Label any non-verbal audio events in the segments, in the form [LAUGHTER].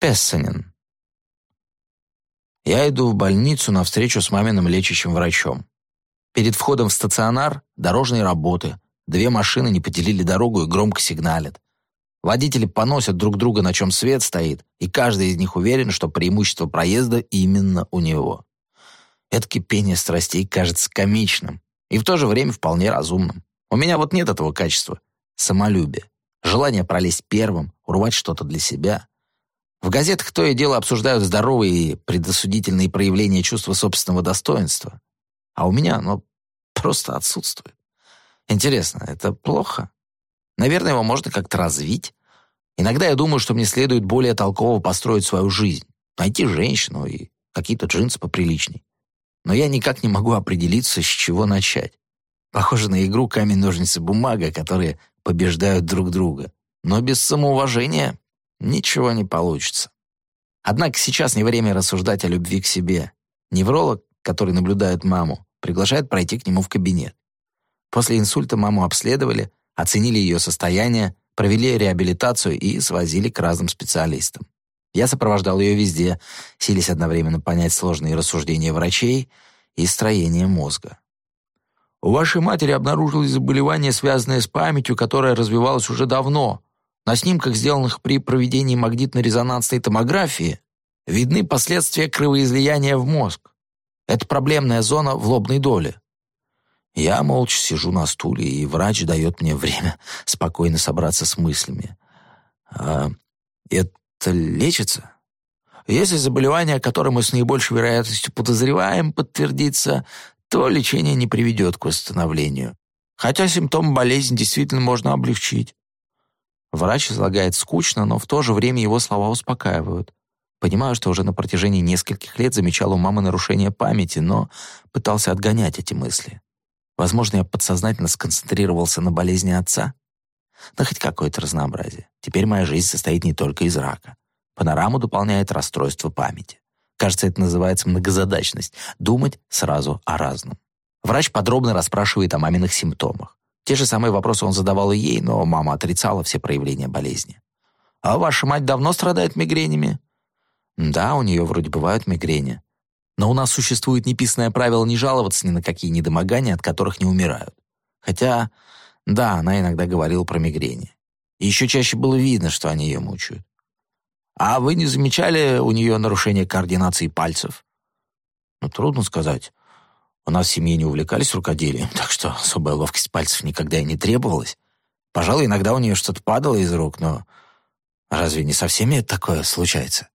Пессанин. Я иду в больницу на встречу с маминым лечащим врачом. Перед входом в стационар дорожные работы. Две машины не поделили дорогу и громко сигналят. Водители поносят друг друга, на чем свет стоит, и каждый из них уверен, что преимущество проезда именно у него. Это кипение страстей кажется комичным и в то же время вполне разумным. У меня вот нет этого качества. Самолюбие. Желание пролезть первым, урвать что-то для себя. В газетах то и дело обсуждают здоровые и предосудительные проявления чувства собственного достоинства. А у меня оно просто отсутствует. Интересно, это плохо? Наверное, его можно как-то развить. Иногда я думаю, что мне следует более толково построить свою жизнь, найти женщину и какие-то джинсы поприличней. Но я никак не могу определиться, с чего начать. Похоже на игру камень-ножницы-бумага, которые побеждают друг друга. Но без самоуважения ничего не получится. Однако сейчас не время рассуждать о любви к себе. Невролог, который наблюдает маму, приглашает пройти к нему в кабинет. После инсульта маму обследовали, оценили ее состояние, провели реабилитацию и свозили к разным специалистам. Я сопровождал ее везде, силясь одновременно понять сложные рассуждения врачей и строение мозга. У вашей матери обнаружилось заболевание, связанное с памятью, которое развивалось уже давно. На снимках, сделанных при проведении магнитно-резонансной томографии, видны последствия кровоизлияния в мозг. Это проблемная зона в лобной доле. Я молча сижу на стуле, и врач дает мне время [LAUGHS] спокойно собраться с мыслями. А это лечится? Если заболевание, которое мы с наибольшей вероятностью подозреваем, подтвердится, то лечение не приведет к восстановлению. Хотя симптомы болезни действительно можно облегчить. Врач излагает скучно, но в то же время его слова успокаивают. Понимаю, что уже на протяжении нескольких лет замечал у мамы нарушение памяти, но пытался отгонять эти мысли. Возможно, я подсознательно сконцентрировался на болезни отца. Но хоть какое-то разнообразие. Теперь моя жизнь состоит не только из рака. Панораму дополняет расстройство памяти. Кажется, это называется многозадачность. Думать сразу о разном. Врач подробно расспрашивает о маминых симптомах. Те же самые вопросы он задавал и ей, но мама отрицала все проявления болезни. «А ваша мать давно страдает мигренями?» «Да, у нее вроде бывают мигрени. Но у нас существует неписанное правило не жаловаться ни на какие недомогания, от которых не умирают. Хотя, да, она иногда говорила про мигрени. И еще чаще было видно, что они ее мучают. А вы не замечали у нее нарушение координации пальцев? Ну, трудно сказать. У нас в семье не увлекались рукоделием, [LAUGHS] так что особая ловкость пальцев никогда и не требовалась. Пожалуй, иногда у нее что-то падало из рук, но разве не со всеми такое случается?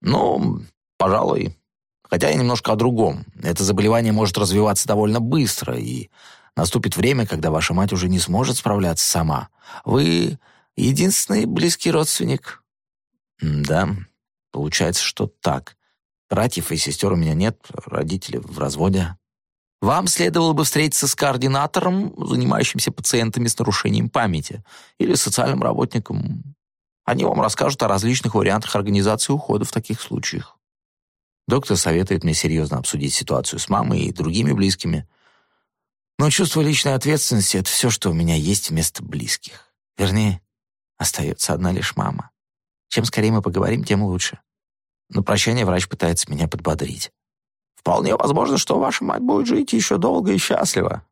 Ну, пожалуй. Хотя и немножко о другом. Это заболевание может развиваться довольно быстро, и наступит время, когда ваша мать уже не сможет справляться сама. Вы единственный близкий родственник, да, получается, что так. Братьев и сестер у меня нет, родители в разводе. Вам следовало бы встретиться с координатором, занимающимся пациентами с нарушением памяти, или социальным работником. Они вам расскажут о различных вариантах организации ухода в таких случаях. Доктор советует мне серьезно обсудить ситуацию с мамой и другими близкими. Но чувство личной ответственности — это все, что у меня есть вместо близких. Вернее, остается одна лишь мама. Чем скорее мы поговорим, тем лучше. На прощание врач пытается меня подбодрить. Вполне возможно, что ваша мать будет жить еще долго и счастливо.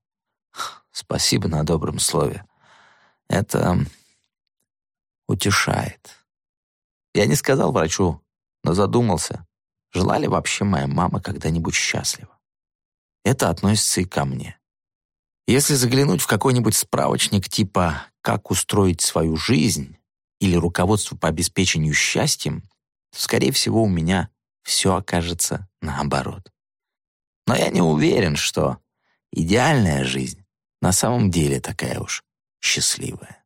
Спасибо на добром слове. Это утешает. Я не сказал врачу, но задумался, жила ли вообще моя мама когда-нибудь счастлива. Это относится и ко мне. Если заглянуть в какой-нибудь справочник типа «Как устроить свою жизнь», или руководству по обеспечению счастьем, то, скорее всего, у меня все окажется наоборот. Но я не уверен, что идеальная жизнь на самом деле такая уж счастливая.